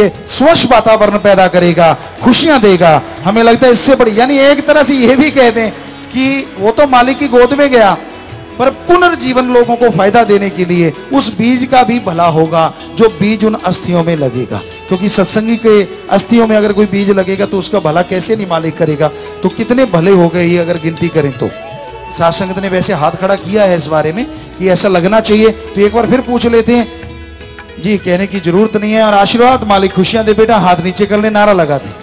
लिए स्वच्छ वातावरण पैदा करेगा, खुशियाँ देगा। हमें लगता है इससे बड़ी, यानी एक तरह से ये भी कह दें कि वो तो मालिक की गोद में गया, पर पुनर्जीवन लोगों को फ़ायदा देने के लिए उस बीज का भी भला होगा, जो बीज उन अस्थियों में लगेगा। क्योंकि सत्संगी के अस्थियों में अगर कोई बीज लगेगा तो उसका भला कैसे नहीं मालिक करेगा? तो कितने भले हो गए ये अगर गिनती करें तो। सात संगत ने वैसे हाथ खड़ा किया है इस बारे में, कि ऐसा लगना चाहिए। तो एक बार फिर पूछ लेते हैं जी, कहने की ज़रूरत नहीं है और आशीर्वाद, मालिक खुशियाँ दे, बेटा हाथ नीचे कर ले, नारा लगा दे।